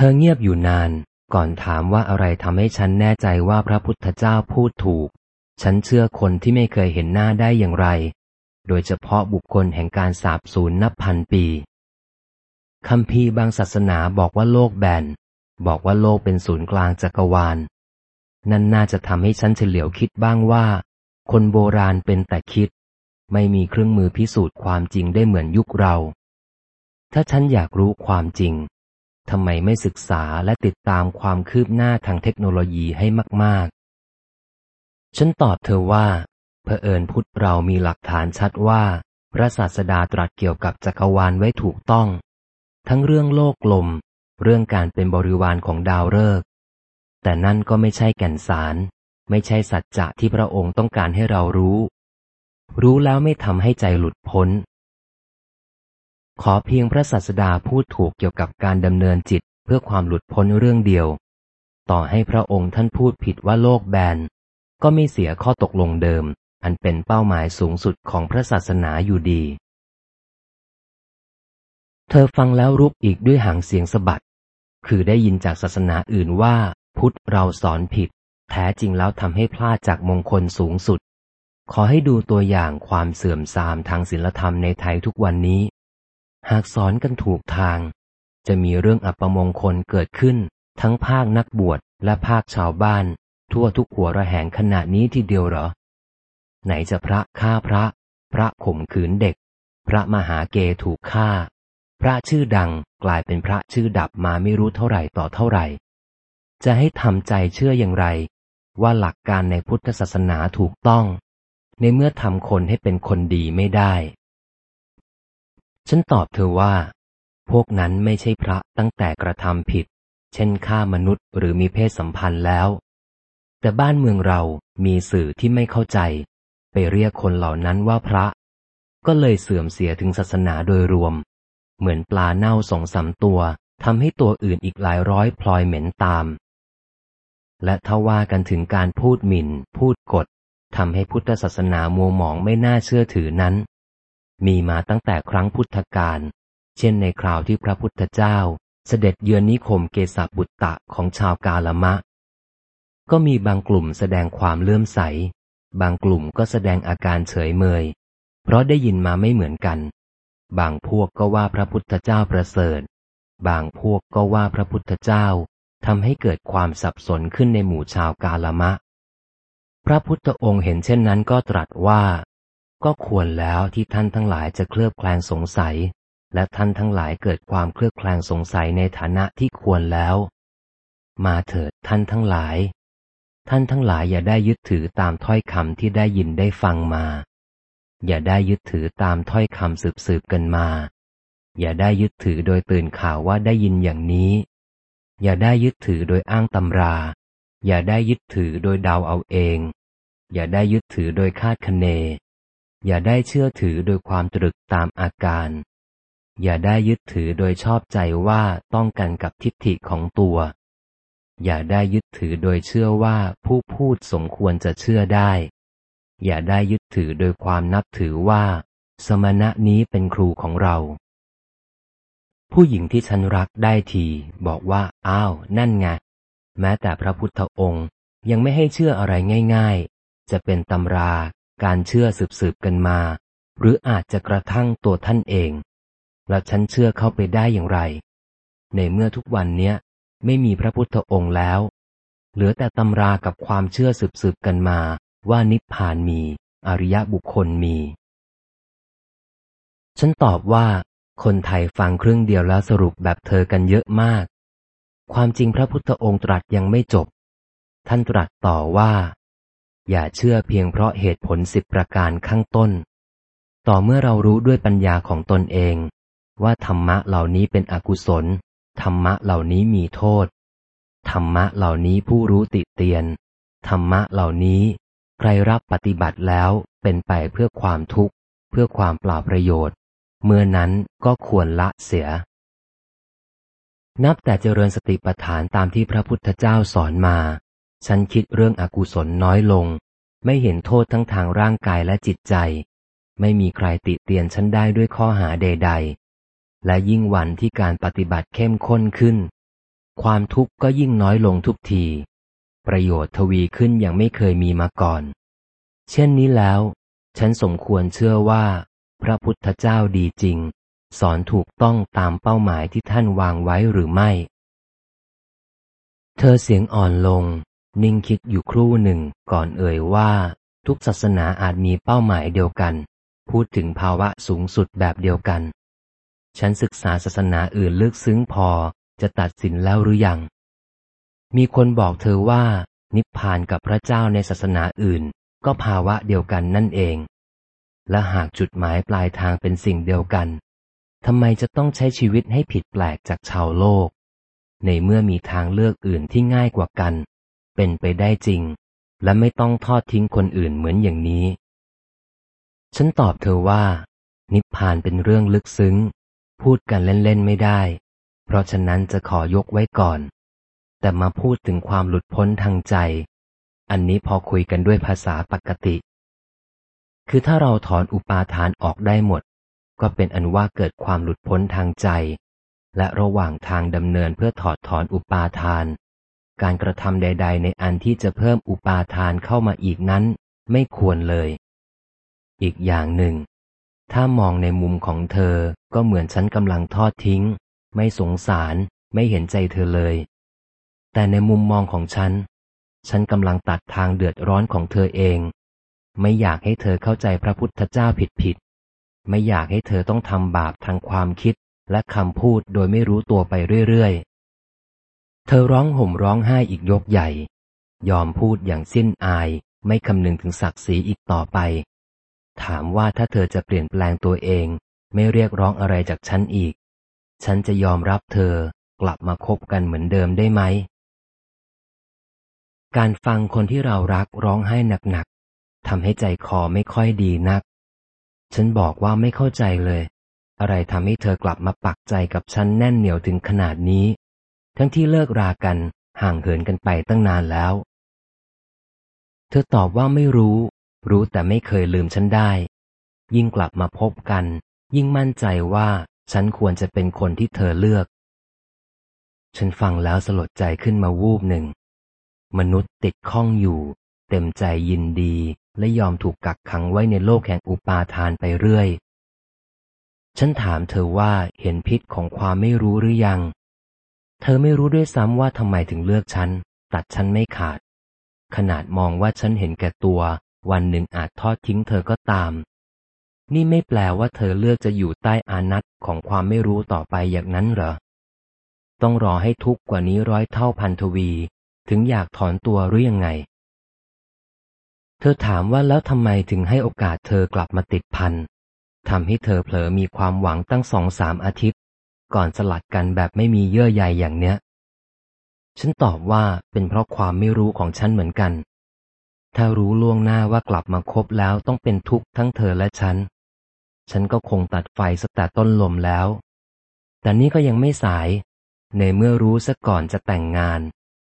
เธอเงียบอยู่นาน ก่อนถามว่าอะไรทำให้ฉันแน่ใจว่าพระพุทธเจ้าพูดถูก ฉันเชื่อคนที่ไม่เคยเห็นหน้าได้อย่างไร โดยเฉพาะบุคคลแห่งการสาบสูญนับพันปีคำพีบางศาสนาบอกว่าโลกแบน บอกว่าโลกเป็นศูนย์กลางจักรวาล นั่นน่าจะทำให้ฉันเฉลียวคิดบ้างว่า คนโบราณเป็นแต่คิด ไม่มีเครื่องมือพิสูจน์ความจริงได้เหมือนยุคเรา ถ้าฉันอยากรู้ความจริง ทำไมไม่ศึกษาและติดตามความคืบหน้าทางเทคโนโลยีให้มาก ๆ ฉันตอบเธอว่าเผอิญพุทธเรามีหลักฐานชัดว่า พระศาสดาตรัสเกี่ยวกับจักรวาลไว้ถูกต้อง ทั้งเรื่องโลกลม เรื่องการเป็นบริวารของดาวฤกษ์แต่นั่นก็ไม่ใช่แก่นสาร ไม่ใช่สัจจะที่พระองค์ต้องการให้เรารู้ รู้แล้วไม่ทำให้ใจหลุดพ้น ขอเพียงพระศาสดาพูดถูกเกี่ยวกับการดำเนินจิตเพื่อความหลุดพ้นเรื่องเดียว ต่อให้พระองค์ท่านพูดผิดว่าโลกแบน ก็ไม่เสียข้อตกลงเดิม อันเป็นเป้าหมายสูงสุดของพระศาสนาอยู่ดี เธอฟังแล้วรุกอีกด้วยหางเสียงสะบัด คือได้ยินจากศาสนาอื่นว่า พุทธเราสอนผิด แท้จริงแล้วทำให้พลาดจากมงคลสูงสุด ขอให้ดูตัวอย่างความเสื่อมทรามทางศีลธรรมในไทยทุกวันนี้ หากสอนกันถูกทาง จะมีเรื่องอัปมงคลเกิดขึ้น ทั้งภาคนักบวชและภาคชาวบ้าน ทั่วทุกหัวระแหงขณะนี้ทีเดียวเหรอ ไหนจะพระฆ่าพระ พระข่มขืนเด็ก พระมหาเกถูกฆ่า พระชื่อดังกลายเป็นพระชื่อดับมาไม่รู้เท่าไหร่ต่อเท่าไหร่ จะให้ทำใจเชื่ออย่างไร ว่าหลักการในพุทธศาสนาถูกต้อง ในเมื่อทำคนให้เป็นคนดีไม่ได้ ฉันตอบเธอว่า พวกนั้นไม่ใช่พระตั้งแต่กระทำผิด เช่นฆ่ามนุษย์หรือมีเพศสัมพันธ์แล้ว แต่บ้านเมืองเรามีสื่อที่ไม่เข้าใจ ไปเรียกคนเหล่านั้นว่าพระ ก็เลยเสื่อมเสียถึงศาสนาโดยรวม เหมือนปลาเน่าสองสามตัวทำให้ตัวอื่นอีกหลายร้อยพลอยเหม็นตาม และถ้าว่ากันถึงการพูดหมิน่น พูดกดทำให้พุทธศาสนามัวหมองไม่น่าเชื่อถือนั้น มีมาตั้งแต่ครั้งพุทธกาล เช่นในคราวที่พระพุทธเจ้า เสด็จเยือนนิคมเกษบุตตะของชาวกาลมะ ก็มีบางกลุ่มแสดงความเลื่อมใส บางกลุ่มก็แสดงอาการเฉยเมย เพราะได้ยินมาไม่เหมือนกัน บางพวกก็ว่าพระพุทธเจ้าประเสริฐ บางพวกก็ว่าพระพุทธเจ้าทำให้เกิดความสับสนขึ้นในหมู่ชาวกาลมะ พระพุทธองค์เห็นเช่นนั้นก็ตรัสว่า ก็ควรแล้วที่ท่านทั้งหลายจะเคลือบแคลงสงสัย และท่านทั้งหลายเกิดความเคลือบแคลงสงสัยในฐานะที่ควรแล้ว มาเถิดท่านทั้งหลาย ท่านทั้งหลายอย่าได้ยึดถือตามถ้อยคำที่ได้ยินได้ฟังมา อย่าได้ยึดถือตามถ้อยคำสืบสืบกันมา อย่าได้ยึดถือโดยตื่นข่าวว่าได้ยินอย่างนี้ อย่าได้ยึดถือโดยอ้างตำรา อย่าได้ยึดถือโดยเดาเอาเอง อย่าได้ยึดถือโดยคาดคะเน อย่าได้เชื่อถือโดยความตรึกตามอาการ อย่าได้ยึดถือโดยชอบใจว่าต้องกันกับทิฏฐิของตัว อย่าได้ยึดถือโดยเชื่อว่าผู้พูดสมควรจะเชื่อได้ อย่าได้ยึดถือโดยความนับถือว่า สมณะนี้เป็นครูของเรา ผู้หญิงที่ฉันรักได้ที บอกว่า อ้าว นั่นไง แม้แต่พระพุทธองค์ยังไม่ให้เชื่ออะไรง่าย ๆ จะเป็นตำรา การเชื่อสืบๆกันมา หรืออาจจะกระทั่งตัวท่านเอง แล้วฉันเชื่อเข้าไปได้อย่างไร ในเมื่อทุกวันเนี้ยไม่มีพระพุทธองค์แล้ว เหลือแต่ตำรากับความเชื่อสืบๆกันมาว่านิพพานมี อริยบุคคลมี ฉันตอบว่า คนไทยฟังครึ่งเดียวแล้วสรุปแบบเธอกันเยอะมาก ความจริงพระพุทธองค์ตรัสยังไม่จบ ท่านตรัสต่อว่า อย่าเชื่อเพียงเพราะเหตุผลสิบประการข้างต้น ต่อเมื่อเรารู้ด้วยปัญญาของตนเอง ว่าธรรมะเหล่านี้เป็นอกุศล ธรรมะเหล่านี้มีโทษ ธรรมะเหล่านี้ผู้รู้ติเตียน ธรรมะเหล่านี้ ใครรับปฏิบัติแล้วเป็นไปเพื่อความทุกข์ เพื่อความเปล่าประโยชน์ เมื่อนั้นก็ควรละเสีย นับแต่เจริญสติปัฏฐานตามที่พระพุทธเจ้าสอนมา ฉันคิดเรื่องอกุศลน้อยลง ไม่เห็นโทษทั้งทางร่างกายและจิตใจ ไม่มีใครติเตียนฉันได้ด้วยข้อหาใด ๆ และยิ่งวันที่การปฏิบัติเข้มข้นขึ้น ความทุกข์ก็ยิ่งน้อยลงทุกที ประโยชน์ทวีขึ้นอย่างไม่เคยมีมาก่อน เช่นนี้แล้ว ฉันสมควรเชื่อว่า พระพุทธเจ้าดีจริง สอนถูกต้องตามเป้าหมายที่ท่านวางไว้หรือไม่ เธอเสียงอ่อนลง นิ่งคิดอยู่ครู่หนึ่งก่อนเอ่ยว่า ทุกศาสนาอาจมีเป้าหมายเดียวกัน พูดถึงภาวะสูงสุดแบบเดียวกัน ฉันศึกษาศาสนาอื่นลึกซึ้งพอจะตัดสินแล้วหรือยัง มีคนบอกเธอว่า นิพพานกับพระเจ้าในศาสนาอื่น ก็ภาวะเดียวกันนั่นเอง และหากจุดหมายปลายทางเป็นสิ่งเดียวกันทำไมจะต้องใช้ชีวิตให้ผิดแปลกจากชาวโลก ในเมื่อมีทางเลือกอื่นที่ง่ายกว่ากัน เป็นไปได้จริง และไม่ต้องทอดทิ้งคนอื่นเหมือนอย่างนี้ ฉันตอบเธอว่า นิพพานเป็นเรื่องลึกซึ้ง พูดกันเล่นๆไม่ได้ เพราะฉะนั้นจะขอยกไว้ก่อน แต่มาพูดถึงความหลุดพ้นทางใจ อันนี้พอคุยกันด้วยภาษาปกติ คือถ้าเราถอนอุปาทานออกได้หมด ก็เป็นอันว่าเกิดความหลุดพ้นทางใจและระหว่างทางดำเนินเพื่อถอดถอนอุปาทาน การกระทำใด ๆ ในอันที่จะเพิ่มอุปาทานเข้ามาอีกนั้น ไม่ควรเลย อีกอย่างหนึ่ง ถ้ามองในมุมของเธอก็เหมือนฉันกำลังทอดทิ้ง ไม่สงสารไม่เห็นใจเธอเลย แต่ในมุมมองของฉัน ฉันกำลังตัดทางเดือดร้อนของเธอเอง ไม่อยากให้เธอเข้าใจพระพุทธเจ้าผิดผิด ไม่อยากให้เธอต้องทำบาปทางความคิดและคำพูดโดยไม่รู้ตัวไปเรื่อยๆ เธอร้องห่มร้องไห้อีกยกใหญ่ ยอมพูดอย่างสิ้นอายไม่คำนึงถึงศักดิ์ศรีอีกต่อไป ถามว่าถ้าเธอจะเปลี่ยนแปลงตัวเอง ไม่เรียกร้องอะไรจากฉันอีก ฉันจะยอมรับเธอกลับมาคบกันเหมือนเดิมได้ไหม การฟังคนที่เรารักร้องไห้หนักๆทำให้ใจคอไม่ค่อยดีนัก ฉันบอกว่าไม่เข้าใจเลย อะไรทำให้เธอกลับมาปักใจกับฉันแน่นเหนียวถึงขนาดนี้ ทั้งที่เลิกรากันห่างเหินกันไปตั้งนานแล้ว เธอตอบว่าไม่รู้ รู้แต่ไม่เคยลืมฉันได้ ยิ่งกลับมาพบกัน ยิ่งมั่นใจว่าฉันควรจะเป็นคนที่เธอเลือก ฉันฟังแล้วสลดใจขึ้นมาวูบหนึ่ง มนุษย์ติดข้องอยู่ เต็มใจยินดีและยอมถูกกักขังไว้ในโลกแห่งอุปาทานไปเรื่อย ฉันถามเธอว่าเห็นพิษของความไม่รู้หรือยัง เธอไม่รู้ด้วยซ้ำว่าทำไมถึงเลือกฉัน ตัดฉันไม่ขาด ขนาดมองว่าฉันเห็นแก่ตัว วันหนึ่งอาจทอดทิ้งเธอก็ตาม นี่ไม่แปลว่าเธอเลือกจะอยู่ใต้อานัตของความไม่รู้ต่อไปอย่างนั้นเหรอ ต้องรอให้ทุกข์กว่านี้ร้อยเท่าพันทวี ถึงอยากถอนตัวหรือยังไง เธอถามว่าแล้วทำไมถึงให้โอกาสเธอกลับมาติดพันทำให้เธอเผลอมีความหวังตั้งสองสามอาทิตย์ ก่อนสลัดกันแบบไม่มีเยื่อใยอย่างเนี้ย ฉันตอบว่าเป็นเพราะความไม่รู้ของฉันเหมือนกัน ถ้ารู้ล่วงหน้าว่ากลับมาคบแล้วต้องเป็นทุกข์ทั้งเธอและฉัน ฉันก็คงตัดไฟสแต่ต้นลมแล้ว แต่นี่ก็ยังไม่สาย ในเมื่อรู้ซะก่อนจะแต่งงาน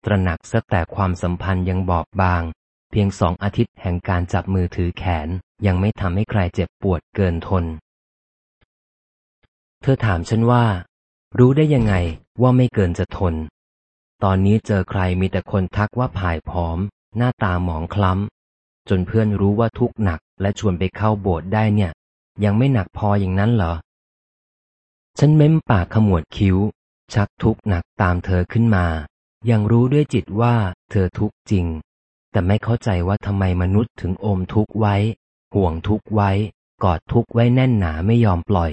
ตระหนักซะแต่ความสัมพันธ์ยังบอบบาง เพียงสองอาทิตย์แห่งการจับมือถือแขนยังไม่ทำให้ใครเจ็บปวดเกินทน เธอถามฉันว่า รู้ได้ยังไงว่าไม่เกินจะทน ตอนนี้เจอใครมีแต่คนทักว่าผายผอม หน้าตาหมองคล้ำ จนเพื่อนรู้ว่าทุกข์หนักและชวนไปเข้าโบสถ์ได้เนี่ย ยังไม่หนักพออย่างนั้นเหรอ ฉันเม้มปากขมวดคิ้ว ชักทุกข์หนักตามเธอขึ้นมา ยังรู้ด้วยจิตว่าเธอทุกข์จริง แต่ไม่เข้าใจว่าทำไมมนุษย์ถึงอมทุกข์ไว้ ห่วงทุกข์ไว้ กอดทุกข์ไว้แน่นหนาไม่ยอมปล่อย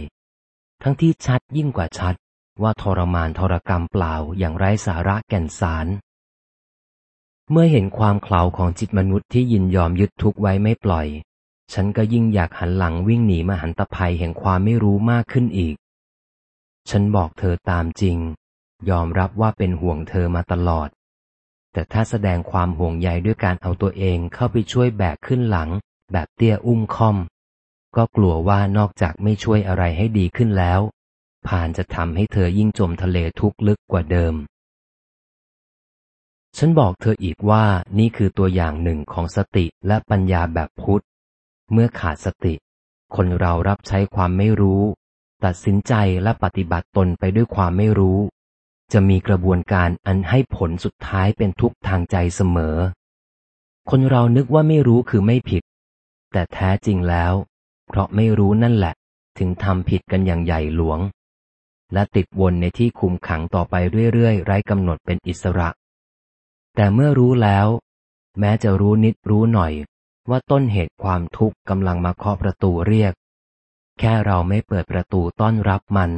ทั้งที่ชัดยิ่งกว่าชัด ว่าทรมานทรกรรมเปล่าอย่างไร้สาระแก่นสาร เมื่อเห็นความเข่าของจิตมนุษย์ที่ยินยอมยึดทุกไว้ไม่ปล่อย ฉันก็ยิ่งอยากหันหลังวิ่งหนีมาหันตภัยแห่งความไม่รู้มากขึ้นอีก ฉันบอกเธอตามจริง ยอมรับว่าเป็นห่วงเธอมาตลอด แต่ถ้าแสดงความห่วงใยด้วยการเอาตัวเองเข้าไปช่วยแบกขึ้นหลัง แบบเตี้ยอุ้มค่อม ก็กลัวว่านอกจากไม่ช่วยอะไรให้ดีขึ้นแล้วผ่านจะทำให้เธอยิ่งจมทะเลทุกข์ลึกกว่าเดิม ฉันบอกเธออีกว่านี่คือตัวอย่างหนึ่งของสติและปัญญาแบบพุทธ เมื่อขาดสติ คนเรารับใช้ความไม่รู้ ตัดสินใจและปฏิบัติตนไปด้วยความไม่รู้ จะมีกระบวนการอันให้ผลสุดท้ายเป็นทุกข์ทางใจเสมอ คนเรานึกว่าไม่รู้คือไม่ผิด แต่แท้จริงแล้ว เพราะไม่รู้นั่นแหละ ถึงทำผิดกันอย่างใหญ่หลวง และติดวนในที่คุมขังต่อไปเรื่อยๆ ไร้กำหนดเป็นอิสระ แต่เมื่อรู้แล้ว แม้จะรู้นิดรู้หน่อย ว่าต้นเหตุความทุกข์กำลังมาเคาะประตูเรียก แค่เราไม่เปิดประตูต้อนรับมัน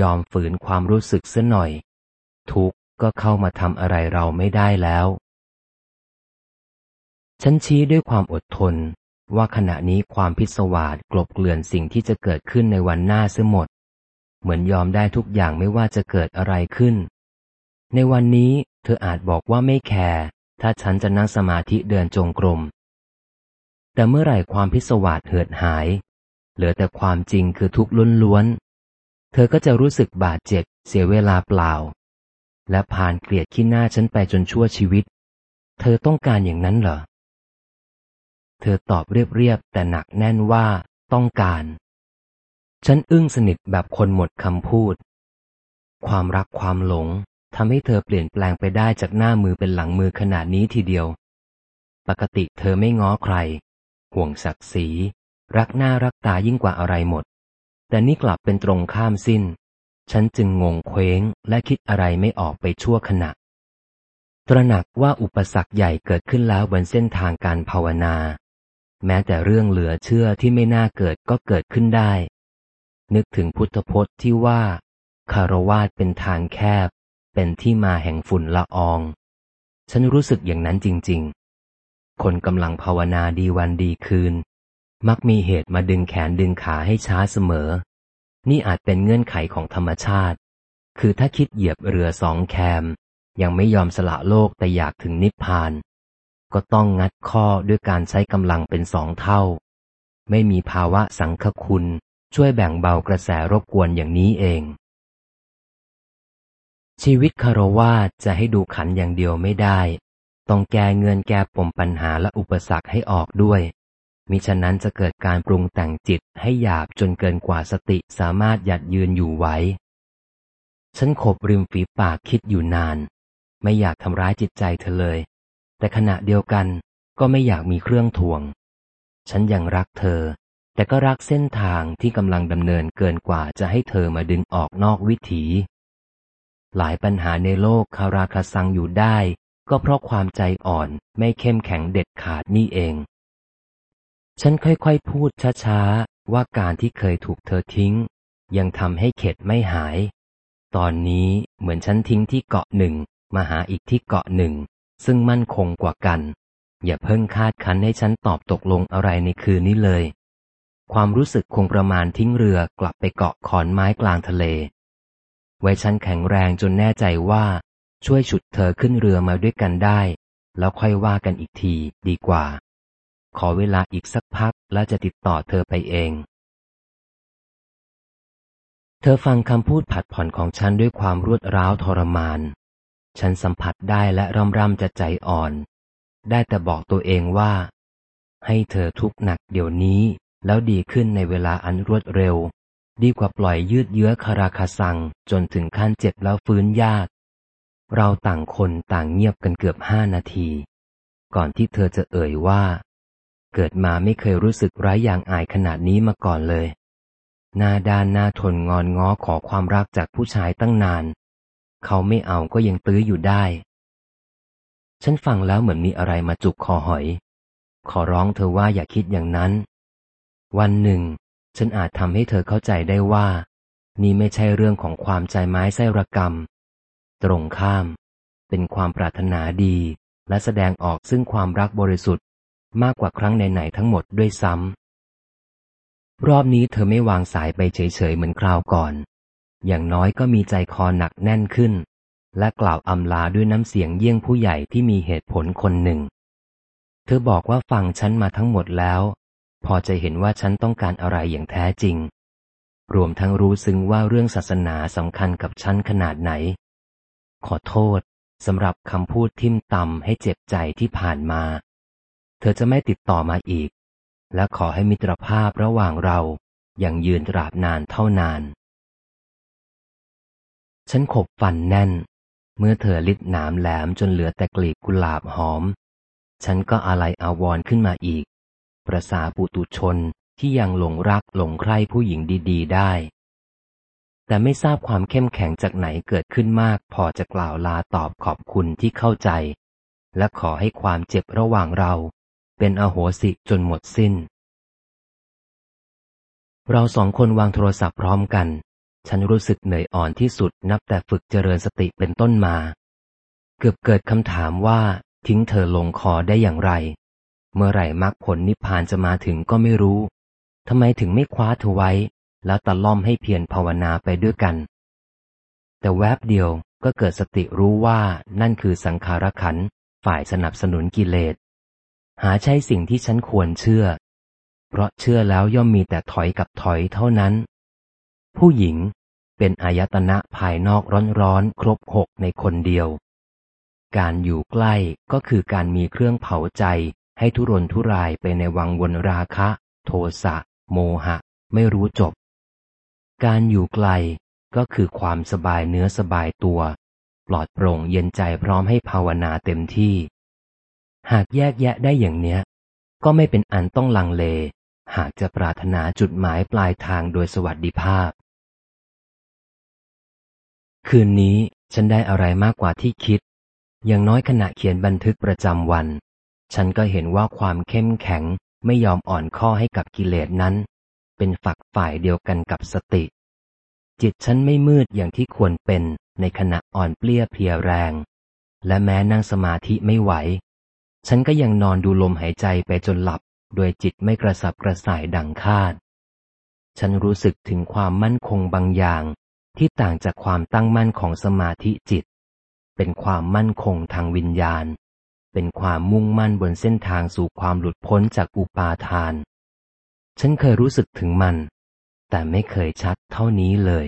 ยอมฝืนความรู้สึกเสียหน่อย ทุกข์ก็เข้ามาทำอะไรเราไม่ได้แล้วฉันชี้ด้วยความอดทน ว่าขณะนี้ความพิศวาสกลบเกลื่อนสิ่งที่จะเกิดขึ้นในวันหน้าเสียหมด เหมือนยอมได้ทุกอย่างไม่ว่าจะเกิดอะไรขึ้น ในวันนี้เธออาจบอกว่าไม่แคร์ถ้าฉันจะนั่งสมาธิเดินจงกรม แต่เมื่อไหร่ความพิศวาสเหือดหาย เหลือแต่ความจริงคือทุกข์ล้วนๆ เธอก็จะรู้สึกบาดเจ็บเสียเวลาเปล่า และผ่านเกลียดขี้หน้าฉันไปจนชั่วชีวิต เธอต้องการอย่างนั้นเหรอ เธอตอบเรียบๆแต่หนักแน่นว่าต้องการ ฉันอึ้งสนิทแบบคนหมดคำพูด ความรักความหลงทำให้เธอเปลี่ยนแปลงไปได้จากหน้ามือเป็นหลังมือขนาดนี้ทีเดียว ปกติเธอไม่ง้อใคร ห่วงศักดิ์ศรี รักหน้ารักตายิ่งกว่าอะไรหมด แต่นี่กลับเป็นตรงข้ามสิ้น ฉันจึงงงเคว้งและคิดอะไรไม่ออกไปชั่วขณะ ตระหนักว่าอุปสรรคใหญ่เกิดขึ้นแล้วบนเส้นทางการภาวนา แม้แต่เรื่องเหลือเชื่อที่ไม่น่าเกิดก็เกิดขึ้นได้ นึกถึงพุทธพจน์ที่ว่าคารวาสเป็นทางแคบ เป็นที่มาแห่งฝุ่นละออง ฉันรู้สึกอย่างนั้นจริง ๆ คนกำลังภาวนาดีวันดีคืน มักมีเหตุมาดึงแขนดึงขาให้ช้าเสมอ นี่อาจเป็นเงื่อนไขของธรรมชาติ คือถ้าคิดเหยียบเรือสองแคม ยังไม่ยอมสละโลกแต่อยากถึงนิพพาน ก็ต้องงัดข้อด้วยการใช้กำลังเป็นสองเท่า ไม่มีภาวะสังฆคุณช่วยแบ่งเบากระแสรบกวนอย่างนี้เอง ชีวิตคารวาจะให้ดูขันอย่างเดียวไม่ได้ ต้องแก้เงินแก้ปมปัญหาและอุปสรรคให้ออกด้วย มิฉะนั้นจะเกิดการปรุงแต่งจิตให้หยาบจนเกินกว่าสติสามารถหยัดยืนอยู่ไว้ ฉันขบริมฝีปากคิดอยู่นาน ไม่อยากทำร้ายจิตใจเธอเลย แต่ขณะเดียวกันก็ไม่อยากมีเครื่องทวง ฉันยังรักเธอ แต่ก็รักเส้นทางที่กำลังดำเนินเกินกว่าจะให้เธอมาดึงออกนอกวิถี หลายปัญหาในโลกคาราคาซังอยู่ได้ ก็เพราะความใจอ่อนไม่เข้มแข็งเด็ดขาดนี่เอง ฉันค่อยๆพูดช้าๆ ว่าการที่เคยถูกเธอทิ้ง ยังทำให้เข็ดไม่หาย ตอนนี้เหมือนฉันทิ้งที่เกาะหนึ่งมาหาอีกที่เกาะหนึ่ง ซึ่งมั่นคงกว่ากัน อย่าเพิ่งคาดคันให้ฉันตอบตกลงอะไรในคืนนี้เลย ความรู้สึกคงประมาณทิ้งเรือกลับไปเกาะขอนไม้กลางทะเล ไว้ฉันแข็งแรงจนแน่ใจว่า ช่วยฉุดเธอขึ้นเรือมาด้วยกันได้ แล้วค่อยว่ากันอีกทีดีกว่า ขอเวลาอีกสักพักแล้วจะติดต่อเธอไปเองเธอฟังคำพูดผัดผ่อนของฉันด้วยความรวดร้าวทรมาน ฉันสัมผัสได้และร่ำร่ำจะใจอ่อน ได้แต่บอกตัวเองว่า ให้เธอทุกข์หนักเดี๋ยวนี้ แล้วดีขึ้นในเวลาอันรวดเร็ว ดีกว่าปล่อยยืดเยื้อคาราคาซัง จนถึงขั้นเจ็บแล้วฟื้นยาก เราต่างคนต่างเงียบกันเกือบห้านาที ก่อนที่เธอจะเอ่ยว่า เกิดมาไม่เคยรู้สึกไร้อย่างอายขนาดนี้มาก่อนเลยหน้าด้านหน้าทนงอนง้อขอความรักจากผู้ชายตั้งนาน เขาไม่เอาก็ยังตื้ออยู่ได้ ฉันฟังแล้วเหมือนมีอะไรมาจุกคอหอย ขอร้องเธอว่าอย่าคิดอย่างนั้น วันหนึ่ง ฉันอาจทำให้เธอเข้าใจได้ว่า นี่ไม่ใช่เรื่องของความใจไม้ไส้ระกรรม ตรงข้าม เป็นความปรารถนาดี และแสดงออกซึ่งความรักบริสุทธิ์ มากกว่าครั้งไหนๆทั้งหมดด้วยซ้ำรอบนี้เธอไม่วางสายไปเฉยๆเหมือนคราวก่อน อย่างน้อยก็มีใจคอหนักแน่นขึ้น และกล่าวอำลาด้วยน้ำเสียงเยี่ยงผู้ใหญ่ที่มีเหตุผลคนหนึ่ง เธอบอกว่าฟังฉันมาทั้งหมดแล้ว พอจะเห็นว่าฉันต้องการอะไรอย่างแท้จริง รวมทั้งรู้ซึ้งว่าเรื่องศาสนาสำคัญกับฉันขนาดไหน ขอโทษสำหรับคำพูดทิมตำให้เจ็บใจที่ผ่านมา เธอจะไม่ติดต่อมาอีก และขอให้มิตรภาพระหว่างเราอย่างยืนตราบนานเท่านาน ฉันขบฟันแน่น เมื่อเธอลิดหนามแหลมจนเหลือแต่กลีบกุหลาบหอม ฉันก็อะไรอาวรขึ้นมาอีก ประสาปุตุชนที่ยังหลงรักหลงใคร่ผู้หญิงดีๆ ได้ แต่ไม่ทราบความเข้มแข็งจากไหนเกิดขึ้นมาก พอจะกล่าวลาตอบขอบคุณที่เข้าใจ และขอให้ความเจ็บระหว่างเรา เป็นอโหสิจนหมดสิ้น เราสองคนวางโทรศัพท์พร้อมกัน ฉันรู้สึกเหนื่อยอ่อนที่สุดนับแต่ฝึกเจริญสติเป็นต้นมา เกือบเกิดคำถามว่าทิ้งเธอลงคอได้อย่างไร เมื่อไหร่มรรคผลนิพพานจะมาถึงก็ไม่รู้ทำไมถึงไม่คว้าเธอไว้ แล้วตะล่อมให้เพียรภาวนาไปด้วยกัน แต่แวบเดียวก็เกิดสติรู้ว่านั่นคือสังขารขันฝ่ายสนับสนุนกิเลส หาใช่สิ่งที่ฉันควรเชื่อ เพราะเชื่อแล้วย่อมมีแต่ถอยกับถอยเท่านั้น ผู้หญิงเป็นอายตนะภายนอกร้อนๆ ครบหกในคนเดียว การอยู่ใกล้ก็คือการมีเครื่องเผาใจให้ทุรนทุรายไปในวังวนราคะ โทสะ โมหะ ไม่รู้จบ การอยู่ไกลก็คือความสบายเนื้อสบายตัว ปลอดโปร่งเย็นใจพร้อมให้ภาวนาเต็มที่ หากแยกแยะได้อย่างเนี้ย ก็ไม่เป็นอันต้องลังเล หากจะปรารถนาจุดหมายปลายทางโดยสวัสดิภาพ คืนนี้ฉันได้อะไรมากกว่าที่คิด อย่างน้อยขณะเขียนบันทึกประจำวัน ฉันก็เห็นว่าความเข้มแข็งไม่ยอมอ่อนข้อให้กับกิเลสนั้น เป็นฝักฝ่ายเดียวกันกับสติ จิตฉันไม่มืดอย่างที่ควรเป็นในขณะอ่อนเปลี้ยเพียแรง และแม้นั่งสมาธิไม่ไหว ฉันก็ยังนอนดูลมหายใจไปจนหลับ โดยจิตไม่กระสับกระส่ายดังคาด ฉันรู้สึกถึงความมั่นคงบางอย่าง ที่ต่างจากความตั้งมั่นของสมาธิจิต เป็นความมั่นคงทางวิญญาณ เป็นความมุ่งมั่นบนเส้นทางสู่ความหลุดพ้นจากอุปาทาน ฉันเคยรู้สึกถึงมัน แต่ไม่เคยชัดเท่านี้เลย